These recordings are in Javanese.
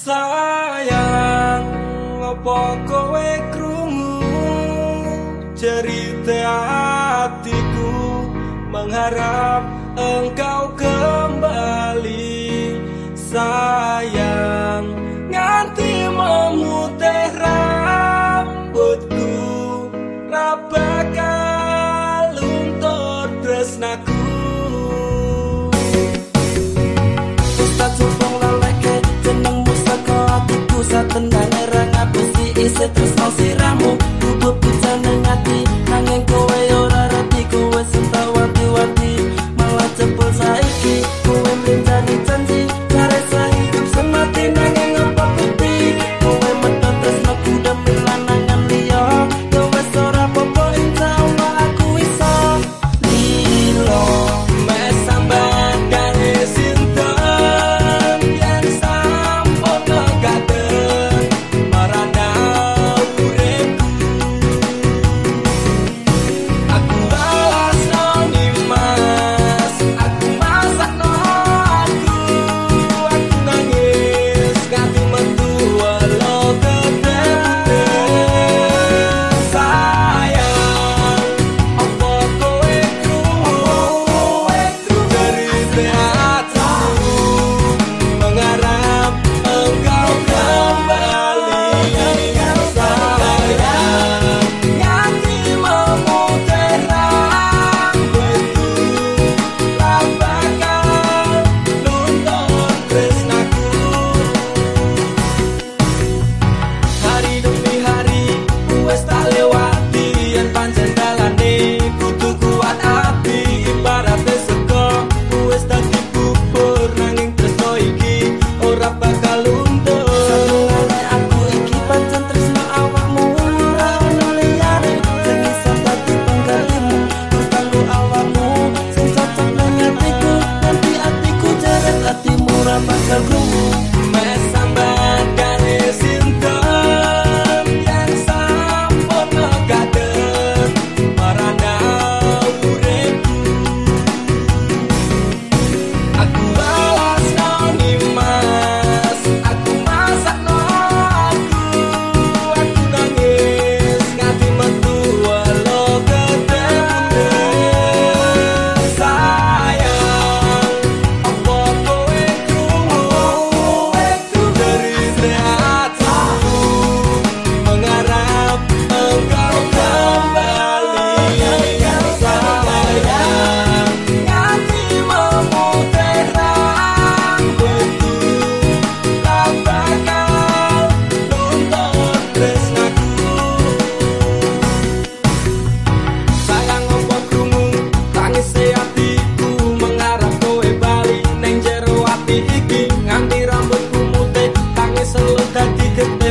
sayang apa kowe krungu? Cerita hatiku mengharap engkau kembali. Sayang nganti memutih rambutku rabakal luntur tresnaku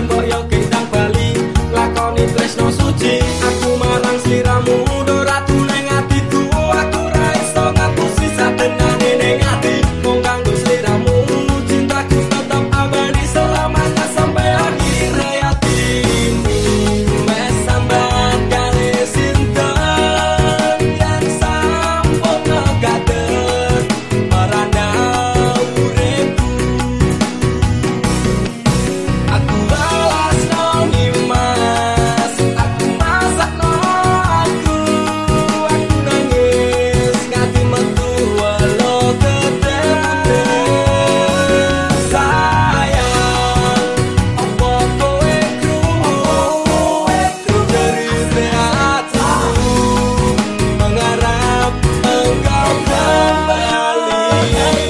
什要？hey, hey.